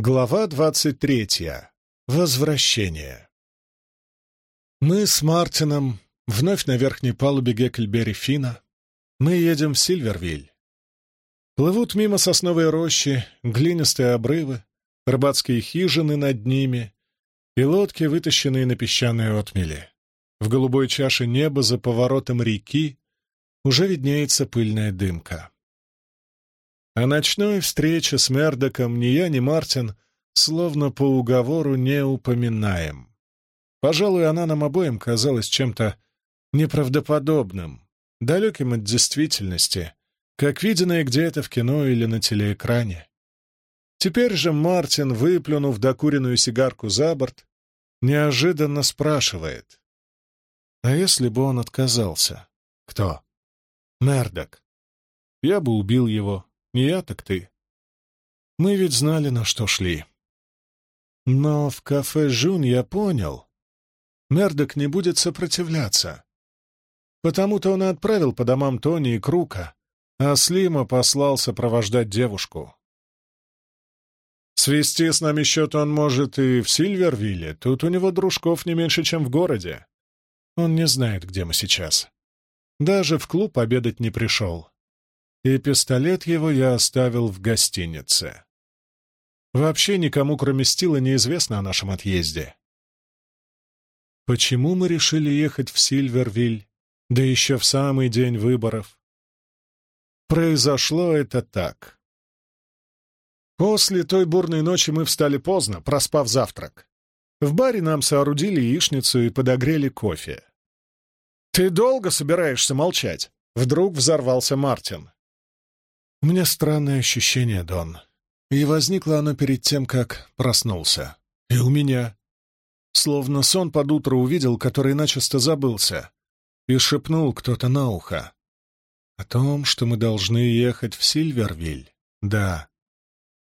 Глава двадцать третья. Возвращение. Мы с Мартином вновь на верхней палубе Геккельбери Фина. Мы едем в Сильвервиль. Плывут мимо сосновые рощи, глинистые обрывы, рыбацкие хижины над ними и лодки, вытащенные на песчаные отмели. В голубой чаше неба за поворотом реки уже виднеется пыльная дымка. О ночной встрече с Мердоком ни я, ни Мартин словно по уговору не упоминаем. Пожалуй, она нам обоим казалась чем-то неправдоподобным, далеким от действительности, как виденное где-то в кино или на телеэкране. Теперь же Мартин, выплюнув докуренную сигарку за борт, неожиданно спрашивает. А если бы он отказался? Кто? Мердок. Я бы убил его, я, так ты. Мы ведь знали, на что шли. Но в кафе «Жун» я понял. Мердок не будет сопротивляться. Потому-то он и отправил по домам Тони и Крука, а Слима послал сопровождать девушку. Свести с нами счет он может и в Сильвервилле, тут у него дружков не меньше, чем в городе. Он не знает, где мы сейчас. Даже в клуб обедать не пришел и пистолет его я оставил в гостинице. Вообще никому, кроме Стила, неизвестно о нашем отъезде. Почему мы решили ехать в Сильвервиль, да еще в самый день выборов? Произошло это так. После той бурной ночи мы встали поздно, проспав завтрак. В баре нам соорудили яичницу и подогрели кофе. «Ты долго собираешься молчать?» Вдруг взорвался Мартин. У меня странное ощущение, Дон. И возникло оно перед тем, как проснулся. И у меня. Словно сон под утро увидел, который начисто забылся. И шепнул кто-то на ухо. О том, что мы должны ехать в Сильвервиль. Да.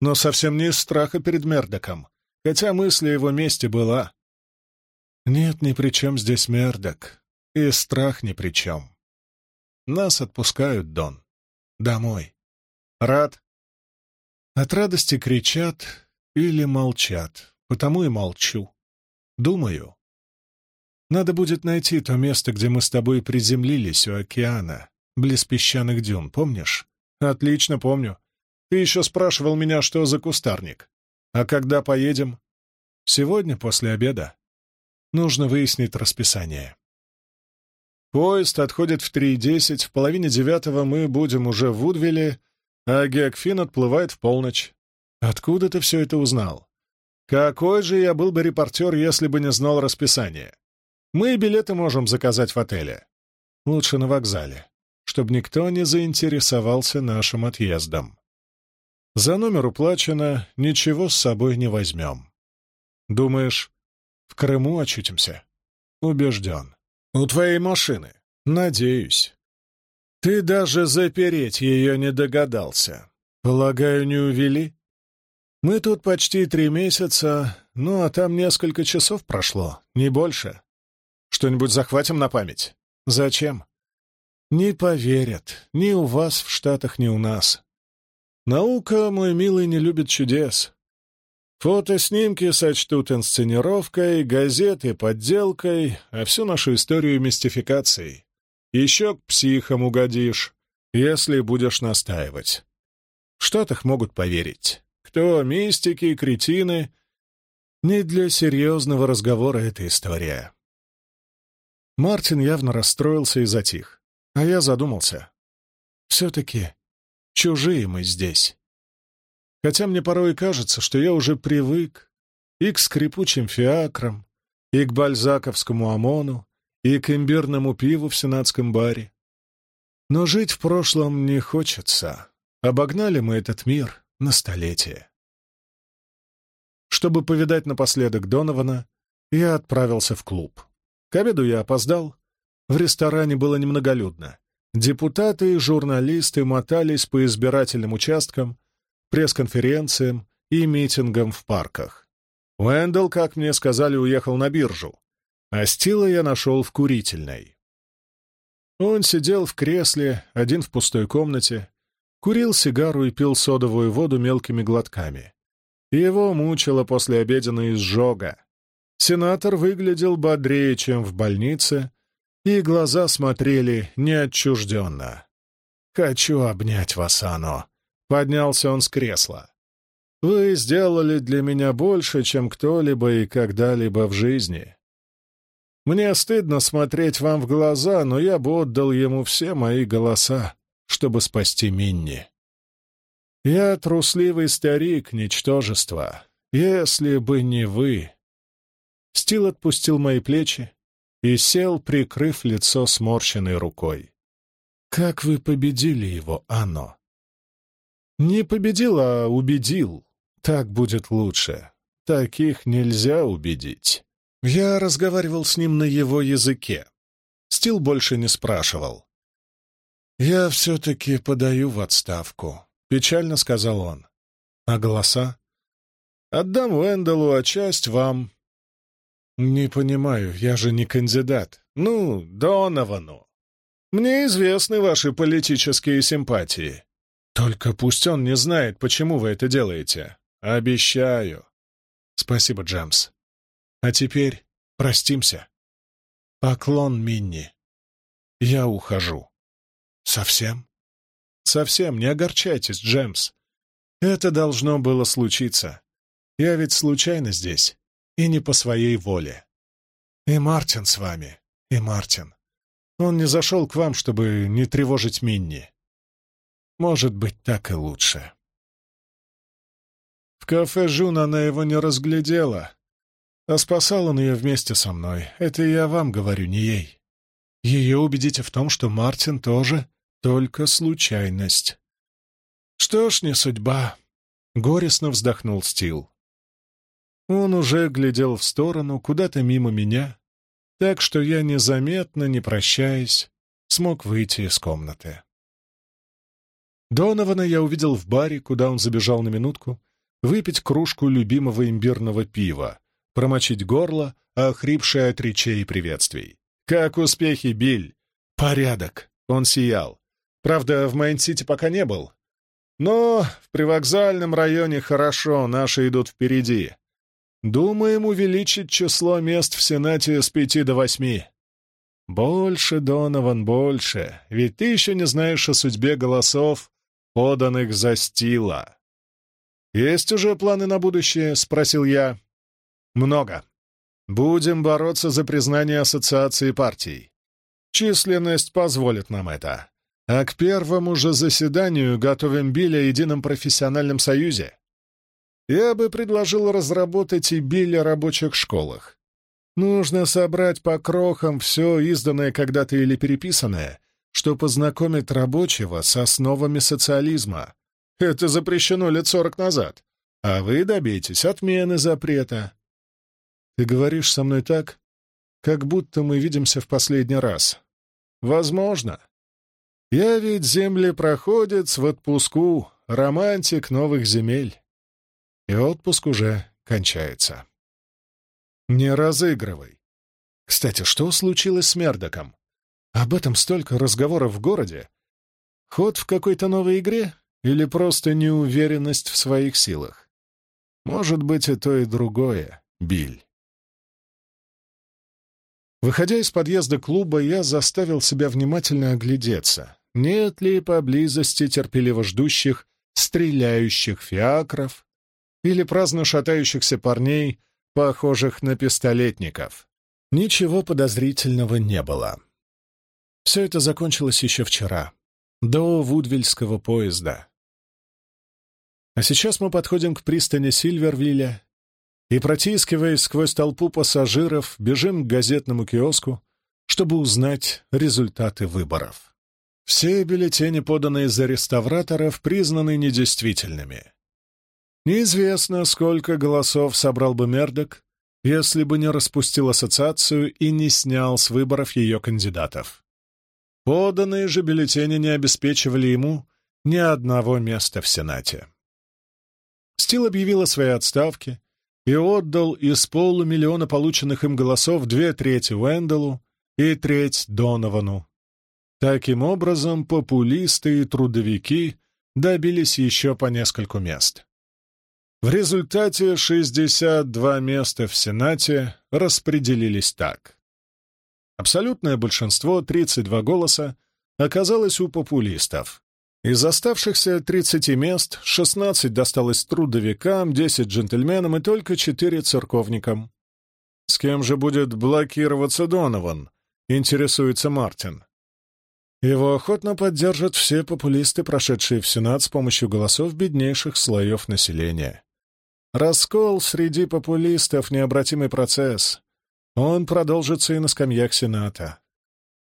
Но совсем не из страха перед Мердоком, хотя мысль о его месте была. Нет, ни при чем здесь Мердок. И страх ни при чем. Нас отпускают, Дон. Домой. Рад. От радости кричат или молчат, потому и молчу. Думаю. Надо будет найти то место, где мы с тобой приземлились у океана, близ песчаных дюн, помнишь? Отлично помню. Ты еще спрашивал меня, что за кустарник. А когда поедем? Сегодня после обеда. Нужно выяснить расписание. Поезд отходит в 3.10, в половине девятого мы будем уже в Вудвилле, а Геокфин отплывает в полночь. Откуда ты все это узнал? Какой же я был бы репортер, если бы не знал расписание? Мы билеты можем заказать в отеле. Лучше на вокзале, чтобы никто не заинтересовался нашим отъездом. За номер уплачено, ничего с собой не возьмем. Думаешь, в Крыму очутимся? Убежден. У твоей машины. Надеюсь. Ты даже запереть ее не догадался. Полагаю, не увели? Мы тут почти три месяца, ну а там несколько часов прошло, не больше. Что-нибудь захватим на память? Зачем? Не поверят, ни у вас в Штатах, ни у нас. Наука, мой милый, не любит чудес. Фотоснимки сочтут инсценировкой, газеты — подделкой, а всю нашу историю — мистификацией. Еще к психам угодишь, если будешь настаивать. В Штатах могут поверить. Кто мистики, и кретины? Не для серьезного разговора эта история. Мартин явно расстроился и затих, а я задумался. Все-таки чужие мы здесь. Хотя мне порой кажется, что я уже привык и к скрипучим фиакрам, и к бальзаковскому ОМОНу, и к имбирному пиву в сенатском баре. Но жить в прошлом не хочется. Обогнали мы этот мир на столетие. Чтобы повидать напоследок Донована, я отправился в клуб. К обеду я опоздал. В ресторане было немноголюдно. Депутаты и журналисты мотались по избирательным участкам, пресс-конференциям и митингам в парках. Уэндалл, как мне сказали, уехал на биржу, а Стила я нашел в курительной. Он сидел в кресле, один в пустой комнате, курил сигару и пил содовую воду мелкими глотками. Его мучила послеобеденная изжога. Сенатор выглядел бодрее, чем в больнице, и глаза смотрели неотчужденно. «Хочу обнять вас, Ано», — поднялся он с кресла. «Вы сделали для меня больше, чем кто-либо и когда-либо в жизни. Мне стыдно смотреть вам в глаза, но я бы отдал ему все мои голоса, чтобы спасти Минни. Я трусливый старик, ничтожество. Если бы не вы...» Стил отпустил мои плечи и сел, прикрыв лицо сморщенной рукой. «Как вы победили его, Ано?» «Не победил, а убедил. Так будет лучше. Таких нельзя убедить». Я разговаривал с ним на его языке. Стил больше не спрашивал. «Я все-таки подаю в отставку», — печально сказал он. «А голоса?» «Отдам Уэнделу, а часть вам». «Не понимаю, я же не кандидат. Ну, Доновану. Мне известны ваши политические симпатии. Только пусть он не знает, почему вы это делаете. Обещаю». «Спасибо, Джемс. А теперь простимся. Поклон Минни. Я ухожу. Совсем? Совсем, не огорчайтесь, Джемс. Это должно было случиться. Я ведь случайно здесь, и не по своей воле. И Мартин с вами, и Мартин. Он не зашел к вам, чтобы не тревожить Минни. Может быть, так и лучше. В кафе Жун она его не разглядела, а спасал он ее вместе со мной. Это я вам говорю, не ей. Ее убедите в том, что Мартин тоже только случайность. Что ж, не судьба. Горестно вздохнул Стил. Он уже глядел в сторону, куда-то мимо меня, так что я незаметно, не прощаясь, смог выйти из комнаты. Донована я увидел в баре, куда он забежал на минутку, выпить кружку любимого имбирного пива, промочить горло, охрипшее от речей и приветствий. «Как успехи, Биль?» «Порядок!» — он сиял. «Правда, в Майн-Сити пока не был. Но в привокзальном районе хорошо, наши идут впереди. Думаем увеличить число мест в Сенате с пяти до восьми. Больше, Донован, больше, ведь ты еще не знаешь о судьбе голосов, поданных за Стила. «Есть уже планы на будущее?» — спросил я. Много. Будем бороться за признание ассоциации партий. Численность позволит нам это. А к первому же заседанию готовим биль о едином профессиональном союзе. Я бы предложил разработать и биль рабочих школах. Нужно собрать по крохам все изданное когда-то или переписанное, что познакомит рабочего с основами социализма. Это запрещено лет сорок назад. А вы добейтесь отмены запрета. Ты говоришь со мной так, как будто мы видимся в последний раз. Возможно. Я ведь землепроходец в отпуску, романтик новых земель. И отпуск уже кончается. Не разыгрывай. Кстати, что случилось с Мердоком? Об этом столько разговоров в городе. Ход в какой-то новой игре или просто неуверенность в своих силах? Может быть, и то, и другое, Биль. Выходя из подъезда клуба, я заставил себя внимательно оглядеться. Нет ли поблизости терпеливо ждущих, стреляющих фиакров или праздно шатающихся парней, похожих на пистолетников? Ничего подозрительного не было. Все это закончилось еще вчера, до Вудвильского поезда. А сейчас мы подходим к пристани Сильвервилля и, протискиваясь сквозь толпу пассажиров, бежим к газетному киоску, чтобы узнать результаты выборов. Все бюллетени, поданные за реставраторов, признаны недействительными. Неизвестно, сколько голосов собрал бы Мердок, если бы не распустил ассоциацию и не снял с выборов ее кандидатов. Поданные же бюллетени не обеспечивали ему ни одного места в Сенате. Стил объявил о своей отставке, и отдал из полумиллиона полученных им голосов две трети Уэнделу и треть Доновану. Таким образом, популисты и трудовики добились еще по нескольку мест. В результате 62 места в Сенате распределились так. Абсолютное большинство, 32 голоса, оказалось у популистов. Из оставшихся 30 мест 16 досталось трудовикам, 10 джентльменам и только 4 церковникам. С кем же будет блокироваться Донован? Интересуется Мартин. Его охотно поддержат все популисты, прошедшие в Сенат с помощью голосов беднейших слоев населения. Раскол среди популистов — необратимый процесс. Он продолжится и на скамьях Сената.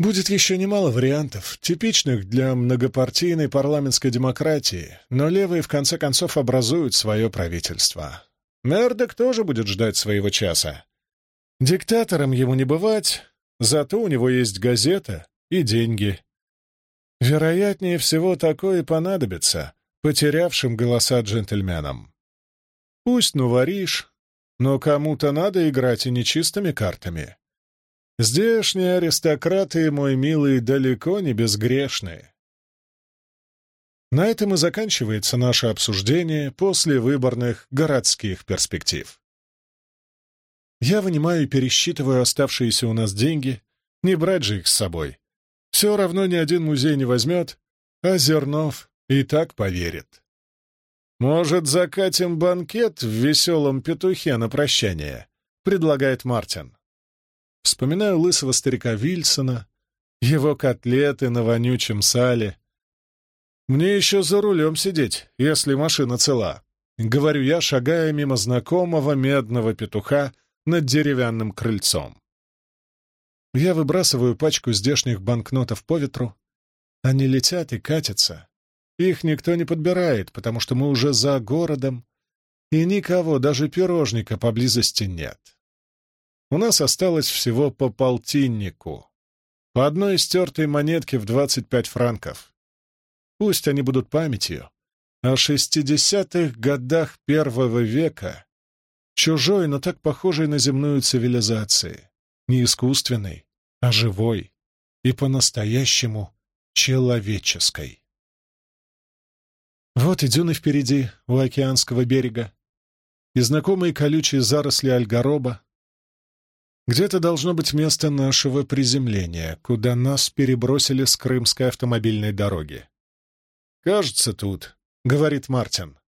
Будет еще немало вариантов, типичных для многопартийной парламентской демократии, но левые в конце концов образуют свое правительство. Мердок тоже будет ждать своего часа. Диктатором ему не бывать, зато у него есть газета и деньги. Вероятнее всего, такое понадобится потерявшим голоса джентльменам. Пусть ну воришь, но кому-то надо играть и нечистыми картами. Здешние аристократы, мой милый, далеко не безгрешные. На этом и заканчивается наше обсуждение после выборных городских перспектив. Я вынимаю и пересчитываю оставшиеся у нас деньги, не брать же их с собой. Все равно ни один музей не возьмет, а Зернов и так поверит. «Может, закатим банкет в веселом петухе на прощание?» — предлагает Мартин. Вспоминаю лысого старика Вильсона, его котлеты на вонючем сале. «Мне еще за рулем сидеть, если машина цела», — говорю я, шагая мимо знакомого медного петуха над деревянным крыльцом. Я выбрасываю пачку здешних банкнотов по ветру. Они летят и катятся, их никто не подбирает, потому что мы уже за городом, и никого, даже пирожника, поблизости нет. У нас осталось всего по полтиннику, по одной стертой монетке в 25 франков. Пусть они будут памятью о шестидесятых годах первого века, чужой, но так похожей на земную цивилизации, не искусственной, а живой и по-настоящему человеческой. Вот и дюны впереди, у океанского берега, и знакомые колючие заросли альгороба. Где-то должно быть место нашего приземления, куда нас перебросили с крымской автомобильной дороги. «Кажется, тут», — говорит Мартин.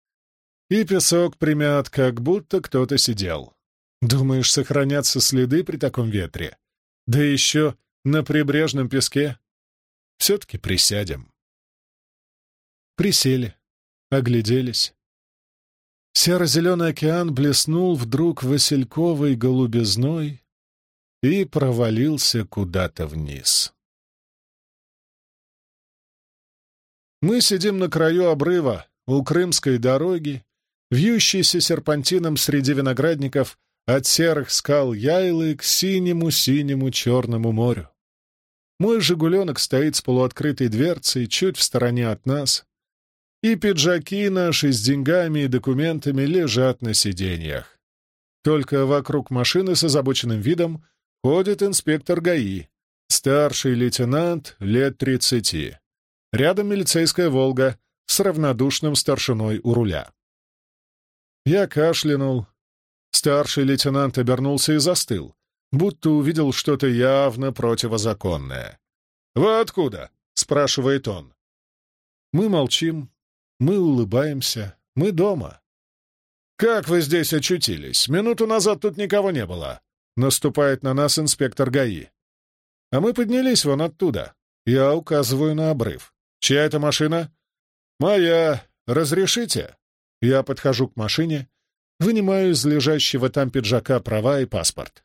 И песок примят, как будто кто-то сидел. Думаешь, сохранятся следы при таком ветре? Да еще на прибрежном песке? Все-таки присядем. Присели огляделись. Серо-зеленый океан блеснул вдруг васильковой голубизной и провалился куда-то вниз. Мы сидим на краю обрыва, у Крымской дороги, вьющейся серпантином среди виноградников от серых скал Яйлы к синему-синему черному морю. Мой «Жигуленок» стоит с полуоткрытой дверцей чуть в стороне от нас, и пиджаки наши с деньгами и документами лежат на сиденьях. Только вокруг машины с озабоченным видом ходит инспектор ГАИ, старший лейтенант лет тридцати. Рядом милицейская «Волга» с равнодушным старшиной у руля. Я кашлянул. Старший лейтенант обернулся и застыл, будто увидел что-то явно противозаконное. «Вы откуда?» — спрашивает он. Мы молчим, мы улыбаемся. Мы дома. «Как вы здесь очутились? Минуту назад тут никого не было!» Наступает на нас инспектор ГАИ. А мы поднялись вон оттуда. Я указываю на обрыв. «Чья это машина?» «Моя. Разрешите?» Я подхожу к машине, вынимаю из лежащего там пиджака права и паспорт.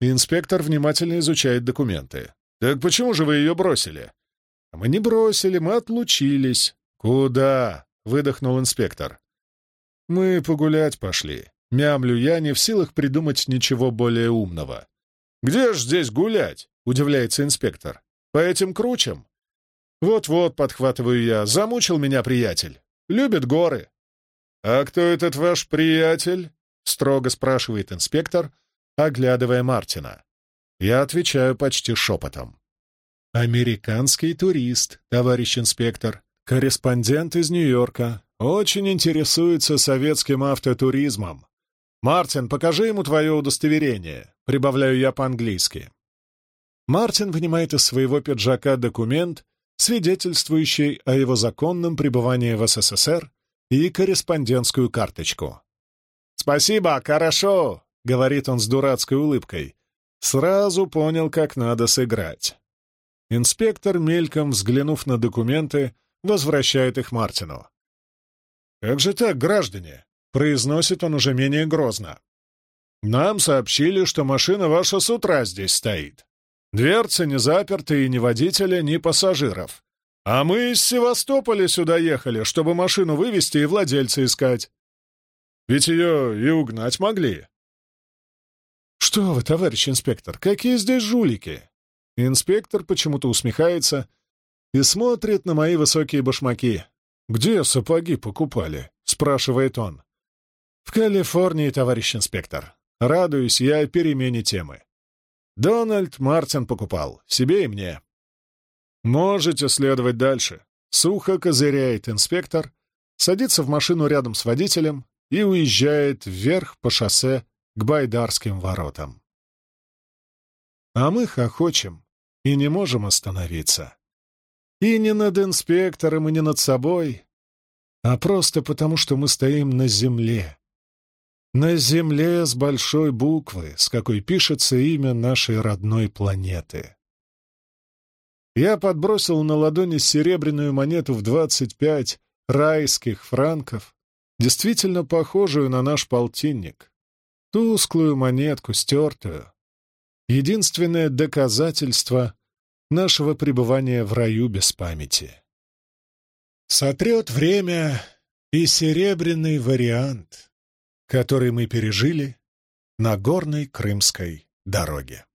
Инспектор внимательно изучает документы. «Так почему же вы ее бросили?» «Мы не бросили, мы отлучились. «Куда?» — выдохнул инспектор. «Мы погулять пошли. Мямлю я не в силах придумать ничего более умного». «Где ж здесь гулять?» — удивляется инспектор. «По этим кручам?» «Вот-вот», — подхватываю я, — «замучил меня приятель. Любит горы». «А кто этот ваш приятель?» — строго спрашивает инспектор, оглядывая Мартина. Я отвечаю почти шепотом. «Американский турист, товарищ инспектор. Корреспондент из Нью-Йорка. Очень интересуется советским автотуризмом. Мартин, покажи ему твое удостоверение. Прибавляю я по-английски. Мартин вынимает из своего пиджака документ, свидетельствующий о его законном пребывании в СССР и корреспондентскую карточку. «Спасибо, хорошо», — говорит он с дурацкой улыбкой. Сразу понял, как надо сыграть. Инспектор, мельком взглянув на документы, возвращает их Мартину. «Как же так, граждане?» — произносит он уже менее грозно. «Нам сообщили, что машина ваша с утра здесь стоит. Дверцы не заперты и ни водителя, ни пассажиров. А мы из Севастополя сюда ехали, чтобы машину вывести и владельца искать. Ведь ее и угнать могли». «Что вы, товарищ инспектор, какие здесь жулики?» Инспектор почему-то усмехается и смотрит на мои высокие башмаки. «Где сапоги покупали?» — спрашивает он. «В Калифорнии, товарищ инспектор. Радуюсь я перемене темы. Дональд Мартин покупал. Себе и мне». «Можете следовать дальше», — сухо козыряет инспектор, садится в машину рядом с водителем и уезжает вверх по шоссе к Байдарским воротам. А мы хохочем и не можем остановиться. И не над инспектором, и не над собой, а просто потому, что мы стоим на земле. На земле с большой буквы, с какой пишется имя нашей родной планеты. Я подбросил на ладони серебряную монету в двадцать пять райских франков, действительно похожую на наш полтинник. Тусклую монетку, стертую, единственное доказательство нашего пребывания в раю без памяти. Сотрет время и серебряный вариант, который мы пережили на горной крымской дороге.